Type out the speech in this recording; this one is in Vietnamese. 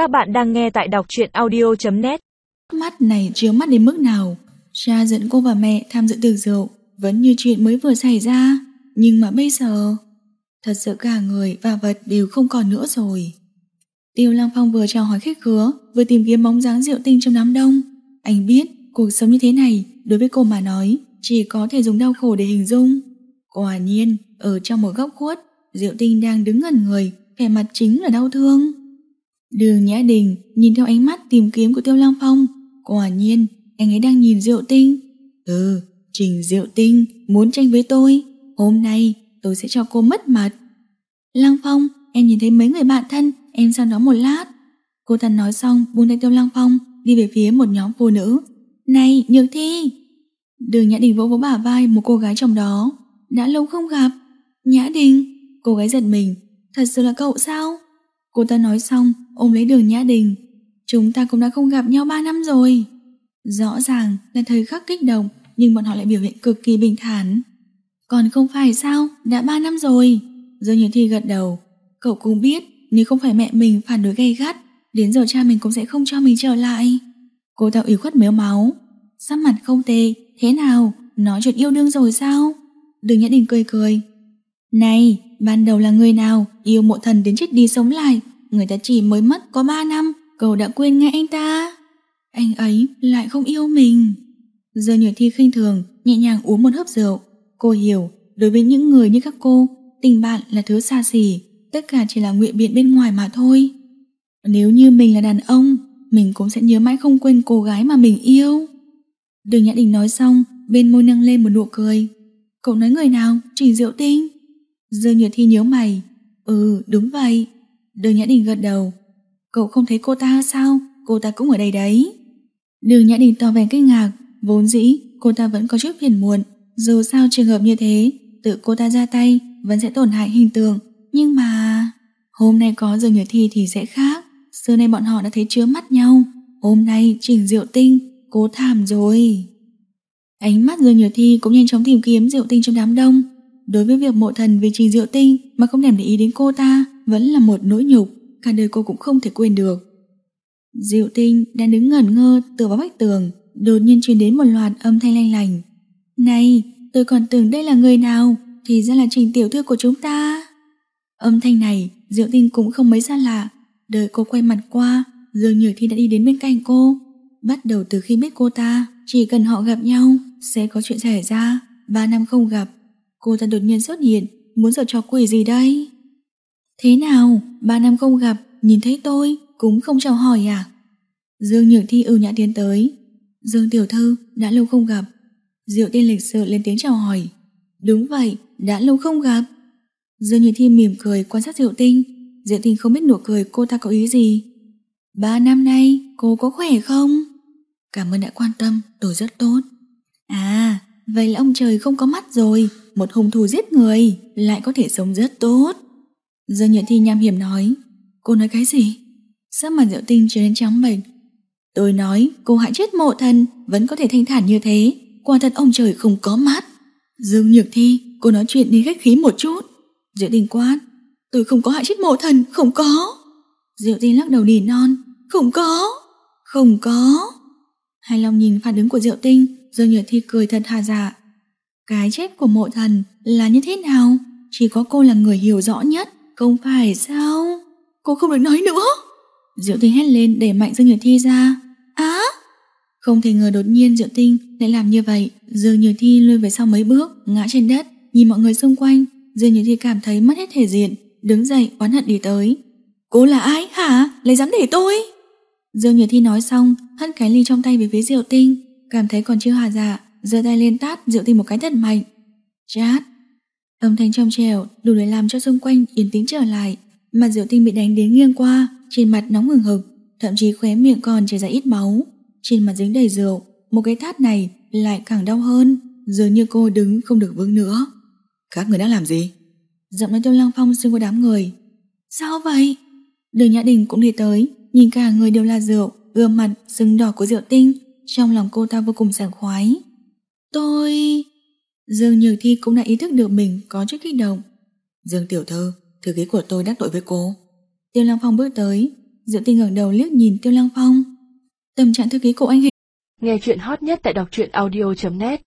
Các bạn đang nghe tại đọc truyện audio.net Mắt này chiếu mắt đến mức nào. Cha dẫn cô và mẹ tham dự tiệc rượu. Vẫn như chuyện mới vừa xảy ra. Nhưng mà bây giờ, Thật sự cả người và vật đều không còn nữa rồi. Tiêu Lăng Phong vừa chào hỏi khách khứa, Vừa tìm kiếm bóng dáng rượu tinh trong đám đông. Anh biết cuộc sống như thế này, Đối với cô mà nói, Chỉ có thể dùng đau khổ để hình dung. Quả nhiên, ở trong một góc khuất Diệu tinh đang đứng ngẩn người, Vẻ mặt chính là đau thương. Đường Nhã Đình nhìn theo ánh mắt tìm kiếm của Tiêu lang Phong. Quả nhiên anh ấy đang nhìn Diệu Tinh. Ừ, Trình Diệu Tinh muốn tranh với tôi. Hôm nay tôi sẽ cho cô mất mặt. Lăng Phong, em nhìn thấy mấy người bạn thân Em sang đó một lát. Cô ta nói xong buông tay Tiêu Lăng Phong Đi về phía một nhóm phụ nữ. Này, Nhược Thi! Đường Nhã Đình vỗ vỗ bả vai một cô gái trong đó. Đã lâu không gặp. Nhã Đình, cô gái giật mình. Thật sự là cậu sao? Cô ta nói xong, ôm lấy đường Nhã Đình. Chúng ta cũng đã không gặp nhau 3 năm rồi. Rõ ràng là thời khắc kích động, Nhưng bọn họ lại biểu hiện cực kỳ bình thản. Còn không phải sao? Đã 3 năm rồi. Dương Như Thi gật đầu. Cậu cũng biết, nếu không phải mẹ mình phản đối gay gắt, Đến giờ cha mình cũng sẽ không cho mình trở lại. Cô ta ủy khuất méo máu. Sắc mặt không tệ Thế nào? Nói chuyện yêu đương rồi sao? Đường Nhã Đình cười cười. Này ban đầu là người nào, Yêu mộ thần đến chết đi sống lại. Người ta chỉ mới mất có 3 năm, Cậu đã quên ngay anh ta. Anh ấy lại không yêu mình. Giờ nhược thi khinh thường, Nhẹ nhàng uống một hớp rượu. Cô hiểu, đối với những người như các cô, Tình bạn là thứ xa xỉ. Tất cả chỉ là nguyện biện bên ngoài mà thôi. Nếu như mình là đàn ông, Mình cũng sẽ nhớ mãi không quên cô gái mà mình yêu. Đường Nhã Đình nói xong, Bên môi nâng lên một nụ cười. Cậu nói người nào? Trình Diệu Tinh. Dương Nhược Thi nhớ mày. Ừ đúng vậy. Đường Nhã Đình gật đầu. Cậu không thấy cô ta sao? Cô ta cũng ở đây đấy. Đường Nhã Đình tỏ vẻ kinh ngạc. Vốn dĩ, cô ta vẫn có chút phiền muộn. Dù sao trường hợp như thế, Tự cô ta ra tay, vẫn sẽ tổn hại hình tượng. Nhưng mà, Hôm nay có Dương Nhược Thi thì sẽ khác. Xưa nay bọn họ đã thấy chứa mắt nhau. Hôm nay Trình Diệu Tinh Cố thảm rồi. Ánh mắt Dương Nhược Thi cũng nhanh chóng tìm kiếm Diệu Tinh trong đám đông. Đối với việc mộ thần vì Trình Diệu Tinh Mà không thèm để ý đến cô ta, Vẫn là một nỗi nhục, Cả đời cô cũng không thể quên được. Diệu Tinh đang đứng ngẩn ngơ, Tựa vào vách tường, Đột nhiên truyền đến một loạt âm thanh lanh lành Này, tôi còn tưởng đây là người nào, Thì ra là Trình Tiểu Thư của chúng ta. Âm thanh này, Diệu Tinh cũng không mấy xa lạ. Đợi cô quay mặt qua, Dương Nhược Thi đã đi đến bên cạnh cô. Bắt đầu từ khi biết cô ta, Chỉ cần họ gặp nhau, Sẽ có chuyện xảy ra, Ba năm không gặp. Cô ta đột nhiên xuất hiện Muốn giở trò quỷ gì đây? Thế nào? Ba năm không gặp Nhìn thấy tôi Cũng không chào hỏi à? Dương Nhược Thi ưu nhã tiến tới. Dương Tiểu Thư đã lâu không gặp. Diệu tiên lịch sự lên tiếng chào hỏi. Đúng vậy đã lâu không gặp. Dương Nhược Thi mỉm cười quan sát Diệu Tinh. Diệu Tinh không biết nụ cười cô ta có ý gì. Ba năm nay cô có khỏe không? Cảm ơn đã quan tâm, tôi rất tốt. À, vậy là ông trời không có mắt rồi. Một hung thủ giết người Lại có thể sống rất tốt. Dương Nhật Thi nham hiểm nói Cô nói cái gì? Sắc mặt Diệu Tinh trở nên trắng bệch. Tôi nói cô hại chết mộ thần Vẫn có thể thanh thản như thế. Quả thật ông trời không có mắt. Dương Nhược Thi, cô nói chuyện đi khách khí một chút. Diệu Tinh quát Tôi không có hại chết mộ thần, không có. Diệu Tinh lắc đầu nỉ non Không có, không có. Hai lòng nhìn phản ứng của Diệu Tinh Dương Nhược Thi cười thật hà dạ? Cái chết của mộ thần là như thế nào? Chỉ có cô là người hiểu rõ nhất, Không phải sao? Cô không được nói nữa. Diệu Tinh hét lên để mạnh Dương Nhược Thi ra. Á? Không thể ngờ đột nhiên Diệu Tinh lại làm như vậy. Dương Nhược Thi lùi về sau mấy bước, Ngã trên đất, Nhìn mọi người xung quanh. Dương Nhược Thi cảm thấy mất hết thể diện, Đứng dậy, oán hận đi tới. Cô là ai hả? Lấy dám để tôi? Dương nhược Thi nói xong, hất cái ly trong tay về phía Diệu Tinh. Cảm thấy còn chưa hòa dạ giơ tay lên tát Diệu Tinh một cái thật mạnh. Chát. Âm thanh trong trèo đủ để làm cho xung quanh yên tĩnh trở lại Mặt Diệu Tinh bị đánh đến nghiêng qua Trên mặt nóng hừng hực Thậm chí khóe miệng còn chảy ra ít máu. Trên mặt dính đầy rượu Một cái tát này lại càng đau hơn Dường như cô đứng không được vững nữa. Các người đã làm gì? Giọng nói Tiêu Lăng Phong xuyên qua đám người. Sao vậy? Đường Nhã Đình cũng đi tới Nhìn cả người đều là rượu Gương mặt sưng đỏ của Diệu Tinh trong lòng cô ta vô cùng sảng khoái Tôi... Dương Nhược Thi cũng đã ý thức được mình có chút kích động Dương Tiểu Thư Thư ký của tôi đắc tội với cô Tiêu Lăng Phong bước tới Diệu Tinh ngẩng đầu liếc nhìn Tiêu Lăng Phong. Tâm trạng thư ký của anh hình. Nghe chuyện hot nhất tại đọc truyện audio.net